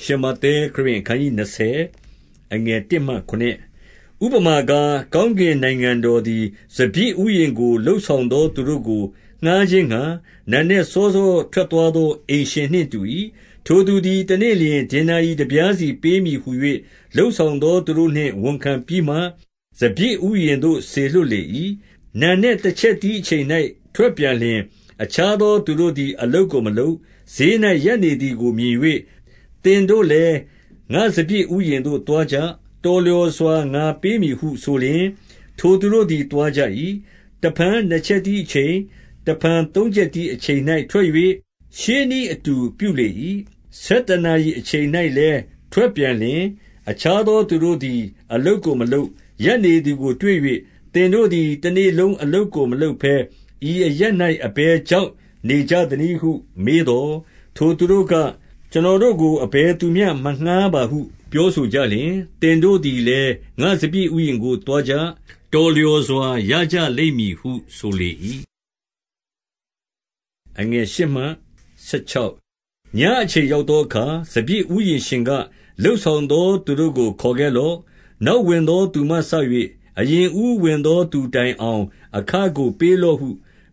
ရှမဿဲခရစ်ယာန် အခနျး 20 အငယ် 1 မှ9ဥပမာကား ကောင်းကင်နိုင်ငံတော်သည် စပြည့်ဥယျင်ကိုလှုပ်ဆောင်သော သူတို့ကို ငှားခြင်းငှာနန်းနှင့်စောစော ထွက်သွားသော အိမ်ရှင်နှင့်တူ၏ထိုသူသည် တနေ့လျင် ဒေနာရိတပြားစီပေးမည်ဟု၍လှုပ်ဆောင်သော သူတို့နှင့် ဝန်ခံပြီးမှ စပြည့်ဥယျင်သို့ဆေလွတ်လေ၏နန်းနှင့်တစ်ချက်တီးအချိန်၌ထွက်ပြန်လျင် အခြားသော သူတို့သည် အလုတ်ကိုမလုပ် ဈေး၌ရပ်နေသည်ကို မြင်၍ သင်တို့လည်းငါစပြည့်ဥယျင်သို့သွားကြ တော်လျော်စွာ ငါပေးမည်ဟုဆိုလျင် ထိုသူတို့သည် သွားကြ၏တဖန်နှစ်ချက်တီးအချိန် တဖန်သုံးချက်တီးအချိန်၌ထွက်၍ရှေးနည်းအတူပြုလေ၏ဆယ်တနာရီအချိန်၌လည်း ထွက်ပြန်လျင် အခြားသောသူတို့သည် အလုတ်ကိုမလုပ် ရပ်နေသည်ကိုတွေ့၍သင်တို့သည် တနေ့လုံးအလုတ်ကို မလုပ်ဘဲ ဤအရပ်၌အဘယ်ကြောင့် နေကြသနည်းဟု မေးသောထိုသူတို့က ကျွန်တော်တို့ကို အဘယ်သူမျှ မငှားပါဟု ပြောဆိုကြလျင်တင်တို့သည်လည်း ငါစပြည့်ဥယျင်ကိုတွားကြ တော်လျော်စွာ ရကြလိမ့်မည်ဟု ဆိုလေ၏အငယ်ရှမှ16ညအချိန်ရောက်သောအခါ စပြည့်ဥယျင်ရှင်ကလှုပ်ဆောင်သော သူတို့ကို ခေါ်ခဲ့လော့ နောက်ဝင်သော သူမှဆ၍အရင်ဦးဝင်သော သူတိုင်အောင် အခကိုပေးလော့ဟု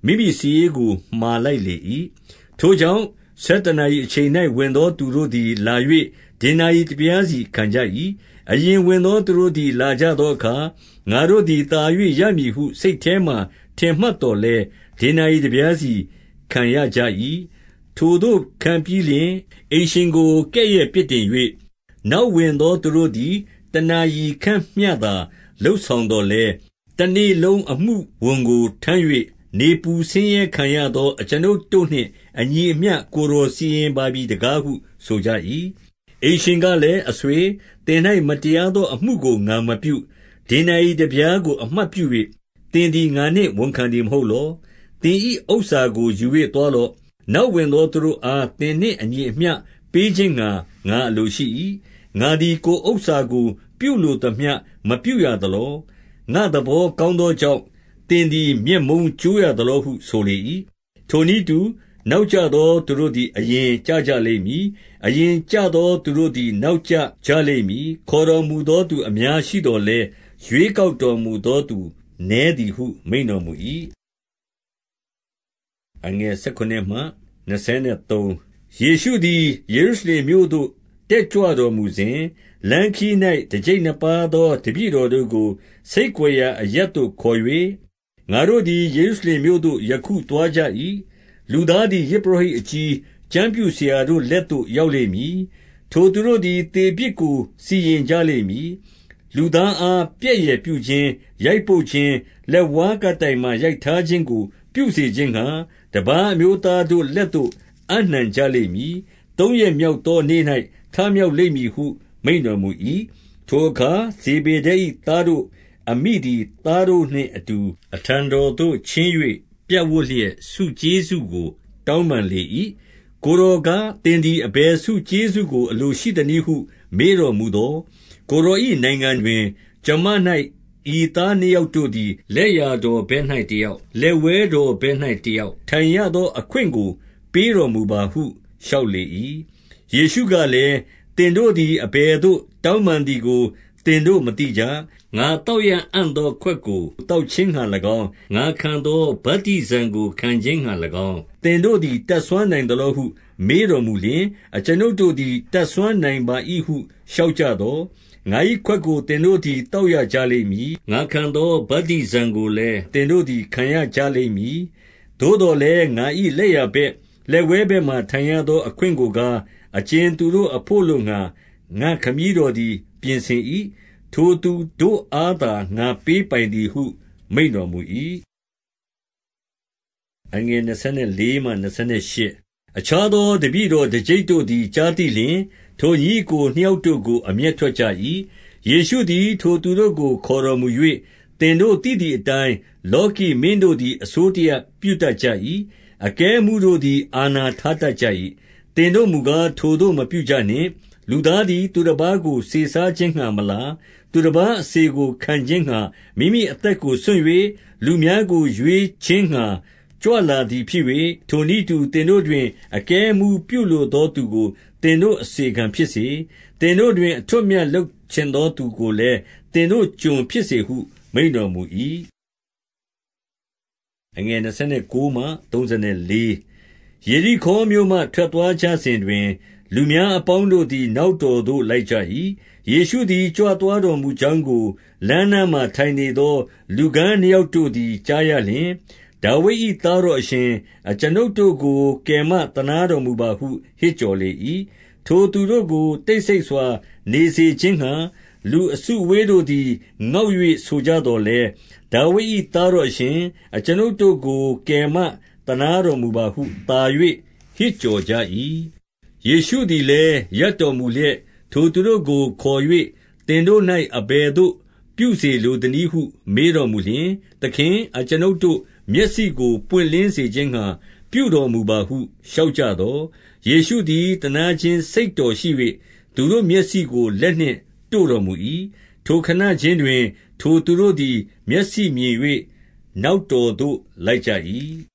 မိမိစီရေးကို မှာလိုက်လေ၏ထိုကြောင့် ဆယ်တနာရီအချိန်၌ဝင်သောသူတို့သည် လာ၍ဒေနာရိတပြားစီခံကြ၏အရင်ဝင်သောသူတို့သည် လာကြသောအခါ ငါတို့သည်တာ၍ရမည်ဟု စိတ်ထဲမှထင်မှတ်တော်လဲဒေနာရိတပြားစီခံရကြ၏ထိုတို့ခံပြီးလျင် အိရှင်ကို ကဲ့ရဲ့ပြစ်တင်၍နောက်ဝင်သောသူတို့သည် တနာရီခန့်မျှသာလှုပ်ဆောင်တော်လဲတနေ့လုံးအမှုဝန်ကို ထမ်း၍ နေပူဆင်းရဲခံရသော အကျွန်ုပ်တို့နှင့် အညီအမျှ ကိုယ်တော်စီရင်ပါပြီတကားဟု ဆိုကြ၏။အိမ်ရှင်ကလည်း၊အဆွေ၊သင်၌မတရားသော အမှုကို ငါမပြု။ဒေနာရိတပြားကို အမှတ်ပြု၍သင်သည် ငါနှင့်ဝန်ခံသည် မဟုတ်လော။သင်၏ဥစ္စာကို ယူ၍သွားလော့။နောက်ဝင်သော သူတို့အား သင်နှင့်အညီအမျှ ပေးခြင်းငှါ ငါအလိုရှိ၏။ငါသည် ကိုယ်ဥစ္စာကို ပြုလိုသမျှ မပြုရသလော။ငါ့သဘောကောင်းသောကြောင့် သင်သည် မျက်မုန်းကြိုးရသလောဟု ဆိုလေ၏။ထိုနည်းတူ နောက်ကျသောသူတို့သည် အရင်ကျကြလိမ့်မည်။အရင်ကျသောသူတို့သည် နောက်ကျကြလိမ့်မည်။ခေါ်တော်မူသောသူအများရှိသော်လည်း၊ရွေးကောက်တော်မူသောသူနည်းသည်ဟု မိန့်တော်မူ၏။ယေရှုသည် ယေရုရှလင်မြို့သို့ တက်ကြွတော်မူစဉ်၊လမ်းခရီး၌တကျိပ်နှစ်ပါးသော တပည့်တော်တို့ကို ဆိတ်ကွယ်ရာအရပ်သို့ခေါ်၍၊ ငါတို့သည် ယေရုရှလင်မြို့သို့ ယခုသွားကြ၏။လူသားသည် ယဇ်ပုရောဟိတ်အကြီး၊ကျမ်းပြုဆရာတို့လက်သို့ ရောက်လိမ့်မည်။ထိုသူတို့သည် သေပြစ်ကို စီရင်ကြလိမ့်မည်။လူသားအား ပြက်ယယ်ပြုခြင်း၊ရိုက်ပုတ်ခြင်း၊လက်ဝါးကပ်တိုင်မှာ ရိုက်ထားခြင်းကို ပြုစေခြင်းငှါ တပါးအမျိုးသားတို့လက်သို့ အပ်နှံကြလိမ့်မည်။သုံးရက်မြောက်သောနေ့၌ထမြောက်လိမ့်မည်ဟု မိန့်တော်မူ၏။ထိုအခါ ဇေဗေဒဲ၏သားတို့ အမိသည် သားတို့နှင့်အတူ အထံတော်သို့ ချဉ်း၍ပြပ်ဝပ်လျက် ဆုကျေးဇူးကို တောင်းပန်လေ၏။ကိုယ်တော်က၊သင်သည် အဘယ်ဆုကျေးဇူးကို အလိုရှိသနည်းဟု မေးတော်မူသော်၊ကိုယ်တော်၏နိုင်ငံတွင် ကျွန်မ၌ဤသားနှစ်ယောက်တို့သည် လက်ျာတော်ဘက်၌တယောက်၊လက်ဝဲတော်ဘက်၌တယောက် ထိုင်ရသောအခွင့်ကို ပေးတော်မူပါဟု လျှောက်လေ၏။ယေရှုကလည်း၊သင်တို့သည် အဘယ်သို့ တောင်းပန်သည်ကိုသ င်တို့မသိကြ။ငါသောက်ရအံ့သောခွက်ကို သောက်ခြင်းငှါ၎င်း၊ငါခံသောဗတ္တိဇံကို ခံခြင်းငှါ၎င်း၊သင်တို့သည် တတ်စွမ်းနိုင်သလောဟု မေးတော်မူလျှင်၊အကျွန်ုပ်တို့သည် တတ်စွမ်းနိုင်ပါ၏ဟု လျှောက်ကြသော်၊ငါ၏ခွက်ကို သင်တို့သည် သောက်ရကြလိမ့်မည်။ငါခံသောဗတ္တိဇံကိုလည်း သင်တို့သည် ခံရကြလိမ့်မည်။သို့သော်လည်း ငါ၏လက်ျာဘက်၊လက်ဝဲဘက်မှာ ထိုင်ရသောအခွင့်ကိုကား၊အကြင်သူတို့အဘို့ အလိုငှါ ငါ့ခမည်းတော်သည် ပြင်ဆင်၏။ထိုသူတို့အားသာ ငါပေးပိုင်သည်ဟု မိန့်တော်မူ၏။အခြားသော တပည့်တော်တကျိပ်တို့သည် ကြားသိလျှင်၊ထိုညီအစ်ကိုနှစ်ယောက်တို့ကို အမျက်ထွက်ကြ၏။ယေရှုသည် ထိုသူတို့ကို ခေါ်တော်မူ၍၊သင်တို့သိသည်အတိုင်း လောကီမင်းတို့သည် အစိုးတရပြုတတ်ကြ၏။အကဲအမှူးတို့သည် အာဏာထားတတ်ကြ၏။သင်တို့မူကား ထိုသို့မပြုကြနှင့်။ လူသားသည် သူတပါးကို စေစားခြင်းငှါမလာ၊သူတပါးအစေကို ခံခြင်းငှါ မိမိအသက်ကို စွန့်၍လူများကို ရွေးခြင်းငှါ ကြွလာသည်ဖြစ်၍၊ထိုနည်းတူ သင်တို့တွင် အကဲအမှူးပြုလိုသောသူကို သင်တို့ အစေခံဖြစ်စေ။သင်တို့တွင် အထွဋ်အမြတ်လုပ်ချင်သောသူကိုလည်း သင်တို့ ကျွန်ဖြစ်စေဟု မိန့်တော်မူ၏။ယေရိခေါမြို့မှ ထွက်သွားကြစဉ်တွင်၊ လူများအပေါင်းတို့သည် နောက်တော်သို့ လိုက်ကြ၏။ယေရှုသည် ကြွသွားတော်မူကြောင်းကို လမ်းနားမှာ ထိုင်နေသော လူကန်းနှစ်ယောက်တို့သည် ကြားရလျှင်၊ဒါဝိဒ်၏သားတော်အရှင်၊အကျွန်ုပ်တို့ကို ကယ်မသနားတော်မူပါဟု ဟစ်ကြော်လေ၏။ထိုသူတို့ကို တိတ်ဆိတ်စွာ နေစေခြင်းငှါ လူအစုအဝေးတို့သည် ငေါက်၍ဆိုကြသော်လည်း၊ဒါဝိဒ်၏သားတော်အရှင်၊အကျွန်ုပ်တို့ကို ကယ်မသနားတော်မူပါဟု သာ၍ဟစ်ကြော်ကြ၏။ ယေရှုသည်လည်း ရပ်တော်မူလျက်၊ထိုသူတို့ကိုခေါ်၍၊သင်တို့၌အဘယ်သို့ပြုစေလိုသနည်းဟု မေးတော်မူလျှင်၊သခင်၊အကျွန်ုပ်တို့မျက်စိကို ပွင့်လင်းစေခြင်းငှါ ပြုတော်မူပါဟု လျှောက်ကြသော်၊ယေရှုသည် သနားခြင်းစိတ်တော်ရှိ၍သူတို့မျက်စိကို လက်နှင့်တို့တော်မူ၏။ထိုခဏခြင်းတွင် ထိုသူတို့သည် မျက်စိမြင်၍နောက်တော်သို့လိုက်ကြ၏။